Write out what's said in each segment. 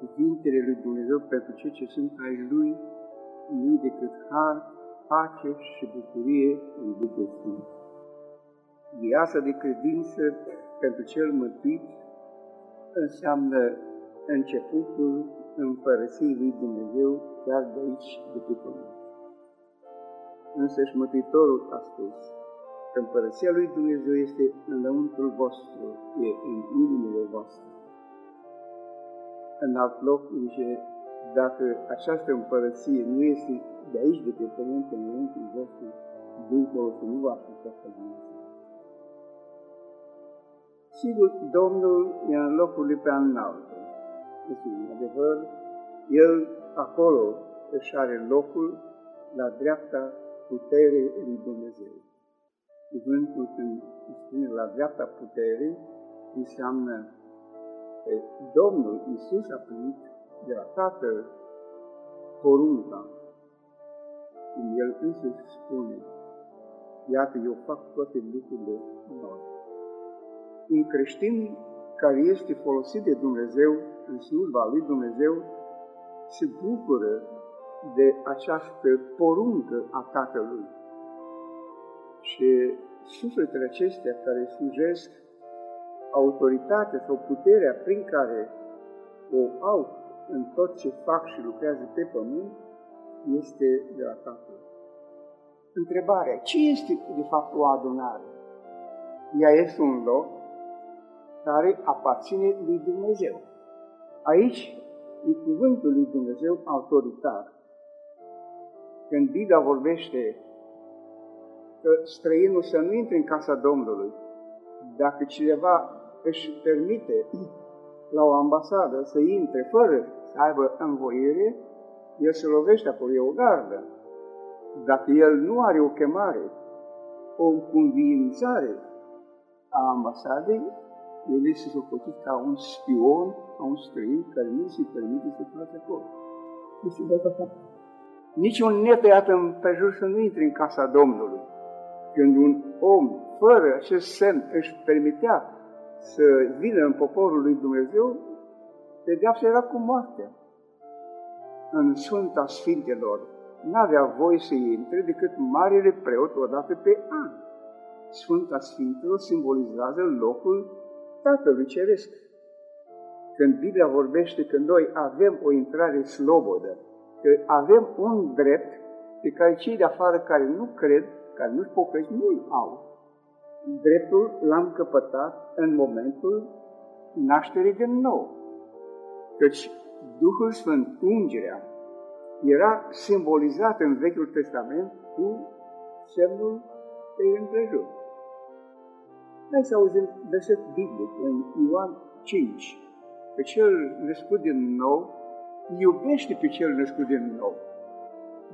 cuvintele lui Dumnezeu pentru cei ce sunt ai Lui, nu decât har, pace și bucurie în Duhul Sfânt. Viața de credință pentru cel mântuit înseamnă începutul împărăției lui Dumnezeu chiar de aici, de pe pământ. Însăși Mântuitorul a spus că împărăția lui Dumnezeu este în lăuntrul vostru, e în inimile voastre. În alt loc zice, dacă această împărăție nu este de aici, de pe pământ, în lăuntrul vostru, dincolo să nu va putea să Sigur, Domnul e în locurile pe înalte. Este în adevăr, El acolo își are locul la dreapta puterii lui Dumnezeu. Cuvântul când spune la dreapta puterii, înseamnă că Domnul Isus a primit de la Tatăl porunca. Când El însuși spune, iată, eu fac toate lucrurile noi. Un creștin care este folosit de Dumnezeu în slujba lui Dumnezeu se bucură de această poruncă a Tatălui. Și sufletele acestea care slujesc autoritatea sau puterea prin care o au în tot ce fac și lucrează pe pământ, este de la Tatăl. Întrebarea, ce este de fapt o adunare? Ea este un loc care aparține lui Dumnezeu. Aici e cuvântul lui Dumnezeu autoritar. Când Biblia vorbește că străinul să nu intre în casa Domnului, dacă cineva își permite la o ambasadă să intre fără să aibă învoire, el se lovește acolo, e o gardă. Dacă el nu are o chemare, o convințare a ambasadei, el este socotit ca un spion, ca un străin care nu se permite să facă acolo. Este de Nici un netăiat prejur să nu intre în casa Domnului. Când un om, fără acest semn, își permitea să vină în poporul lui Dumnezeu, pedeapsa era cu moartea. În Sfânta Sfintelor n-avea voie să intre decât marele preot odată pe an. Sfânta Sfintelor simbolizează locul Tatălui Ceresc. Când Biblia vorbește că noi avem o intrare slobodă, că avem un drept pe care cei de afară care nu cred, care nu-și pocăiesc, nu-l au. Dreptul l-am căpătat în momentul nașterii de nou. Căci Duhul Sfânt, ungerea, era simbolizat în Vechiul Testament cu semnul pe împrejur. Hai să auzim verset biblic în Ioan 5. Pe cel născut din nou, iubește pe cel născut din nou.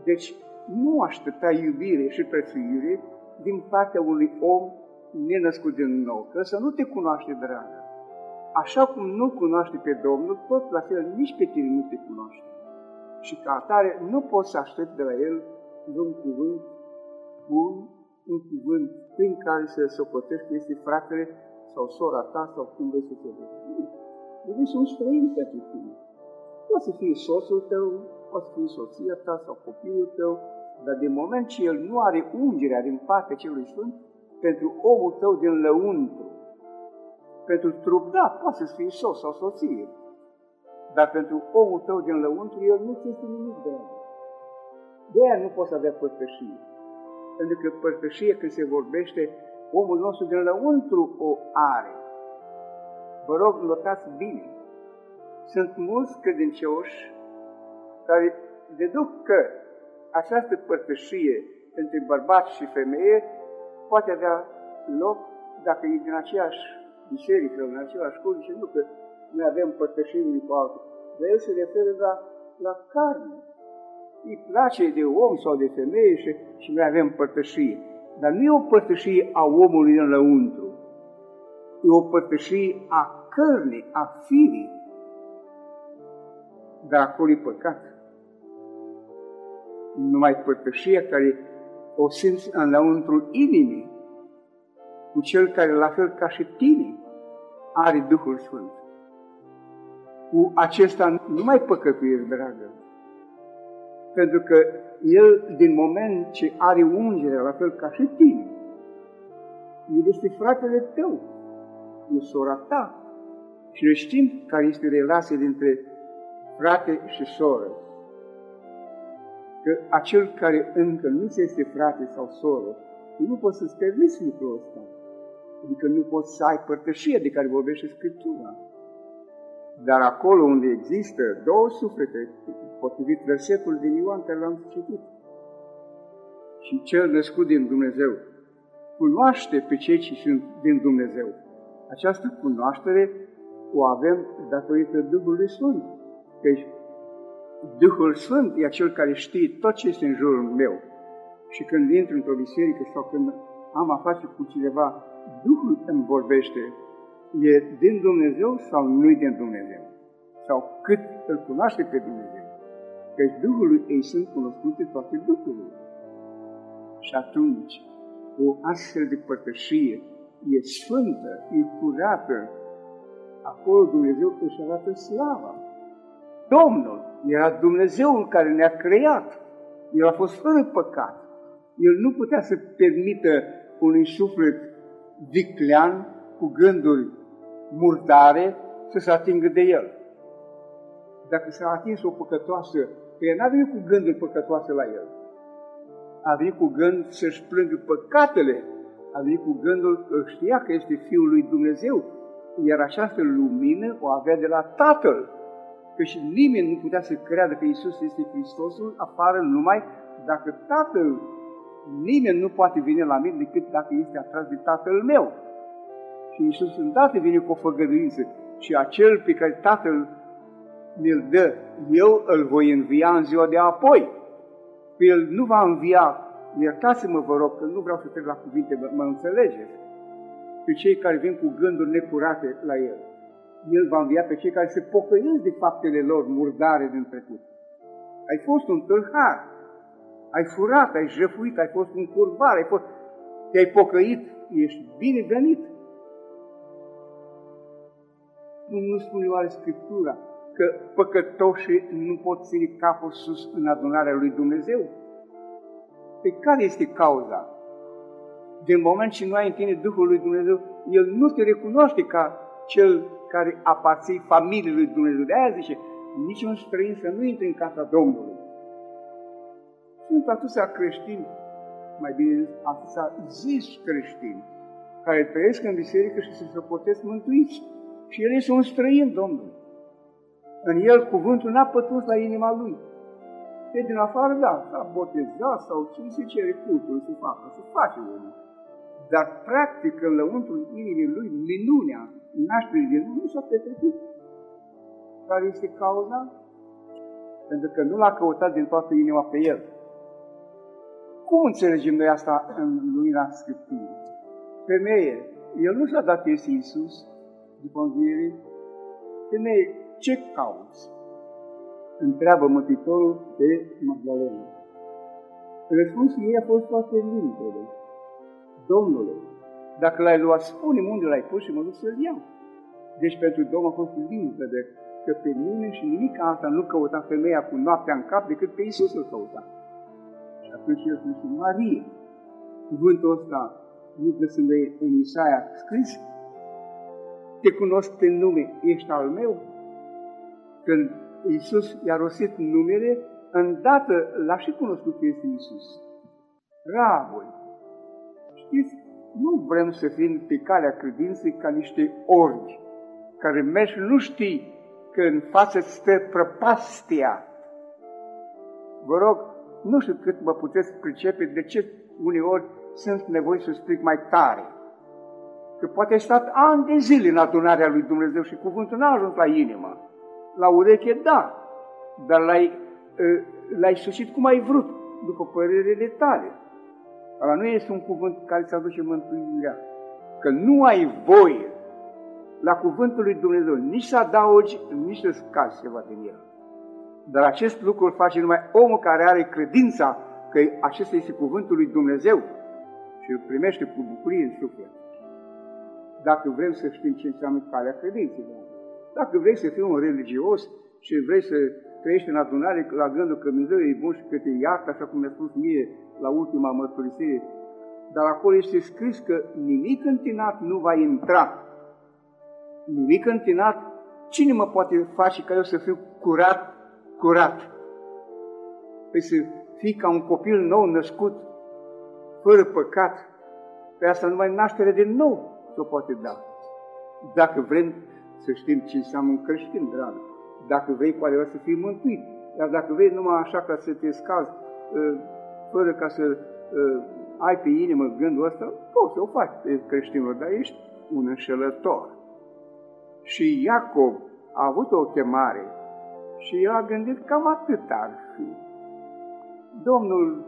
Deci nu aștepta iubire și prețuire din partea unui om nenăscut din nou, că să nu te cunoaște, dragă. Așa cum nu cunoaște pe Domnul, tot la fel nici pe tine nu te cunoaște. Și ca atare nu poți să aștepți de la El un cuvânt bun un cuvânt prin care să socotești că este fratele sau sora ta sau cum vrei să te vezi. Nu, să un străin pentru tine. Poate să fie soțul tău, poate să fie soția ta sau copilul tău, dar de moment ce el nu are ungerea din partea celui Sfânt, pentru omul tău din lăuntru, pentru trup, da, poate să fie soț sau soție, dar pentru omul tău din lăuntru, el nu ți este nimic de De aia nu poți avea părtășie pentru că părtășie când se vorbește, omul nostru din lăuntru o are. Vă rog, notați bine. Sunt mulți credincioși care deduc că această părtășie între bărbat și femeie poate avea loc dacă e din aceeași biserică, în același școală, și nu că noi avem părtășie unii cu altul. Dar el se referă la, la carne îi place de om sau de femeie și, și noi avem părtășie. Dar nu e o părtășie a omului în lăuntru. E o părtășie a cărnii, a firii. Dar acolo e păcat. Numai părtășia care o simți în lăuntru inimii, cu cel care, la fel ca și tine, are Duhul Sfânt. cu acesta nu mai păcătuiești, dragă. Pentru că el, din moment ce are ungere, la fel ca și tine, el este fratele tău, e sora ta. Și noi știm care este relația dintre frate și soră. Că acel care încă nu este frate sau soră, nu poți să-ți permiți lucrul ăsta. Adică nu poți să ai părtășie de care vorbește Scriptura. Dar acolo unde există două suflete, potrivit versetul din Ioan care l-am citit, și cel născut din Dumnezeu cunoaște pe cei ce sunt din Dumnezeu. Această cunoaștere o avem datorită Duhului Sfânt. Deci, Duhul Sfânt e acel care știe tot ce este în jurul meu. Și când intru într-o biserică sau când am a face cu cineva, Duhul îmi vorbește e din Dumnezeu sau nu din Dumnezeu? Sau cât îl cunoaște pe Dumnezeu? Căci Duhului ei sunt cunoscute toate Duhurile. Și atunci, o astfel de părtășie e sfântă, e curată. Acolo Dumnezeu își arată slava. Domnul era Dumnezeul care ne-a creat. El a fost fără păcat. El nu putea să permită unui suflet viclean cu gânduri murdare să se atingă de el. Dacă s-a atins o păcătoasă, că el n-a venit cu gânduri păcătoase la el. A venit cu gând să-și plângă păcatele. A venit cu gândul că știa că este Fiul lui Dumnezeu, iar această lumină o avea de la Tatăl. Că și nimeni nu putea să creadă că Isus este Hristosul afară numai dacă Tatăl, nimeni nu poate veni la mine decât dacă este atras de Tatăl meu. Și Iisus îndată vine cu o făgăduință și acel pe care Tatăl mi-l dă, eu îl voi învia în ziua de apoi. Pe el nu va învia, iertați-mă vă rog, că nu vreau să trec la cuvinte, mă, mă înțelegeți, pe cei care vin cu gânduri necurate la el. El va învia pe cei care se pocăiesc de faptele lor murdare din trecut. Ai fost un tâlhar, ai furat, ai jefuit, ai fost un curvar, ai fost, te-ai pocăit, ești binevenit cum nu spune oare Scriptura că păcătoșii nu pot ține capul sus în adunarea lui Dumnezeu? Pe care este cauza? Din moment ce nu ai în tine Duhul lui Dumnezeu, El nu te recunoaște ca cel care aparții familiei lui Dumnezeu. De aia zice, niciun străin să nu intre în casa Domnului. Sunt atâția creștini, mai bine zis, atâția zis creștini, care trăiesc în biserică și se săpotesc mântuiți. Și el este un străin, Domnul. În el cuvântul n-a pătruns la inima lui. Pe din afară, da, s-a botezat sau ce se cere cultul să facă, să face omul. Dar practic în lăuntrul inimii lui, minunea nașterii din nu s-a petrecut. Care este cauza? Pentru că nu l-a căutat din toată inima pe el. Cum înțelegem noi asta în lumina Scripturii? Femeie, el nu și-a dat este Iisus, după înviere, femeie, ce cauți? Întreabă Mântuitorul pe Magdalena. Răspunsul ei a fost foarte limpede. Domnule, dacă l-ai luat, spune unde l-ai pus și mă duc să-l iau. Deci pentru Domnul a fost limpede că pe mine și nimic alta nu căuta femeia cu noaptea în cap decât pe Iisus îl căuta. Și atunci el spune, Marie, cuvântul ăsta nu găsim în Isaia scris, te cunosc pe nume, ești al meu? Când Iisus i-a rostit numele, îndată l-a și cunoscut că este Iisus. Raboi, știți, nu vrem să fim pe calea credinței ca niște orbi, care mergi nu știi că în față stă prăpastia. Vă rog, nu știu cât mă puteți pricepe de ce uneori sunt nevoi să stric mai tare că poate ai stat ani de zile în adunarea lui Dumnezeu și cuvântul n-a ajuns la inimă. La ureche, da, dar l-ai, ă, l-ai sucit cum ai vrut, după părerile tale. Ăla nu este un cuvânt care ți aduce mântuirea. Că nu ai voie la cuvântul lui Dumnezeu nici să adaugi, nici să scazi ceva din el. Dar acest lucru îl face numai omul care are credința că acesta este cuvântul lui Dumnezeu și îl primește cu bucurie în suflet dacă vrem să știm ce înseamnă calea credinței. Dacă vrei să fii un religios și vrei să trăiești în adunare la gândul că Dumnezeu e bun și că te iartă, așa cum mi-a spus mie la ultima mărturisire, dar acolo este scris că nimic întinat nu va intra. Nimic întinat, cine mă poate face ca eu să fiu curat, curat? Păi să fii ca un copil nou născut, fără păcat, pe asta numai naștere de nou o poate da. Dacă vrem să știm ce înseamnă un creștin, drag, dacă vrei cu adevărat să fii mântuit, dar dacă vrei numai așa ca să te scazi, ă, fără ca să ă, ai pe inimă gândul ăsta, poți să o faci pe creștinul, dar ești un înșelător. Și Iacob a avut o chemare și el a gândit cam atât ar fi. Domnul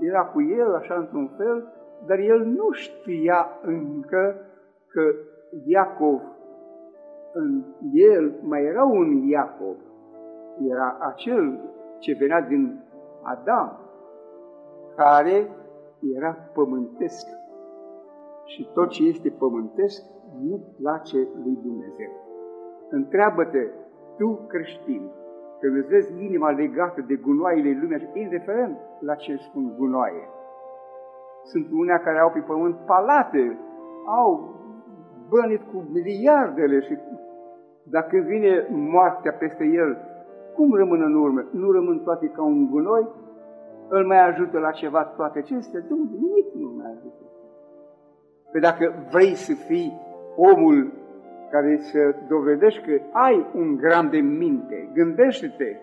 era cu el așa într-un fel, dar el nu știa încă că Iacov, în el mai era un Iacov, era acel ce venea din Adam, care era pământesc. Și tot ce este pământesc nu place lui Dumnezeu. Întreabă-te, tu creștin, când îți vezi inima legată de gunoaiele lumii, indiferent la ce spun gunoaie, sunt unea care au pe pământ palate, au bănit cu miliardele și dacă vine moartea peste el, cum rămân în urmă? Nu rămân toate ca un gunoi? Îl mai ajută la ceva toate acestea? Dumnezeu, nimic nu mai ajută. Păi dacă vrei să fii omul care să dovedești că ai un gram de minte, gândește-te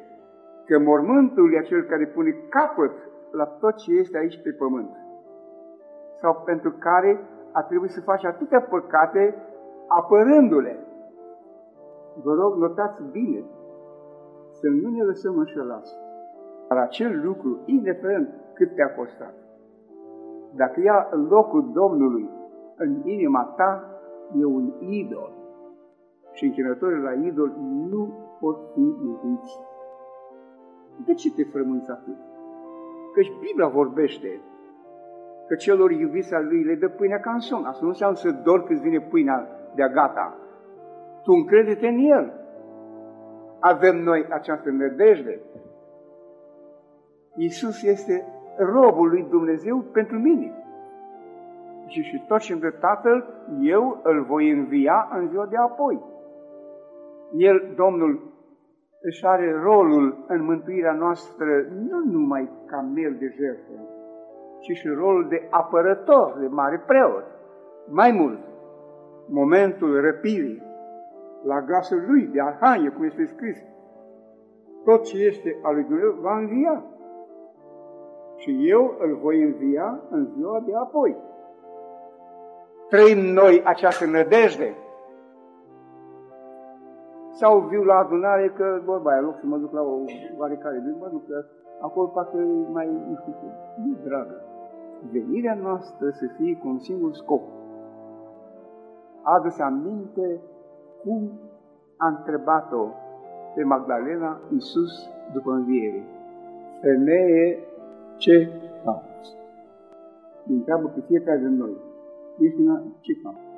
că mormântul e acel care pune capăt la tot ce este aici pe pământ. Sau pentru care a trebuit să faci atâtea păcate apărându-le. Vă rog, notați bine, să nu ne lăsăm înșelați. Dar acel lucru, indiferent cât te-a costat, dacă ia locul Domnului în inima ta, e un idol. Și închinătorii la idol nu pot fi mântuiți. De ce te frămânți atât? Căci Biblia vorbește că celor iubiți al lui le dă pâinea ca în somn. Asta nu înseamnă să dor când vine pâinea de gata. Tu încrede-te în El. Avem noi această nădejde. Iisus este robul lui Dumnezeu pentru mine. Și, și tot ce îmi Tatăl, eu îl voi învia în ziua de apoi. El, Domnul, își are rolul în mântuirea noastră nu numai ca mel de jertfă, ci și rolul de apărător, de mare preot. Mai mult, momentul răpirii, la glasul lui, de Arhanie, cum este scris, tot ce este al lui Dumnezeu va învia. Și eu îl voi învia în ziua de apoi. Trăim noi această nădejde. Sau viu la adunare că, vorba aia, loc să mă duc la o oarecare zi, mă duc că acolo parcă mai, nu știu ce, nu, dragă. Venirea noastră să fie cu un singur scop, adus aminte cum a întrebat-o pe Magdalena Iisus după înviere. Femeie, ce cauți? Întreabă pe fiecare din noi. Ești una, ce cauți?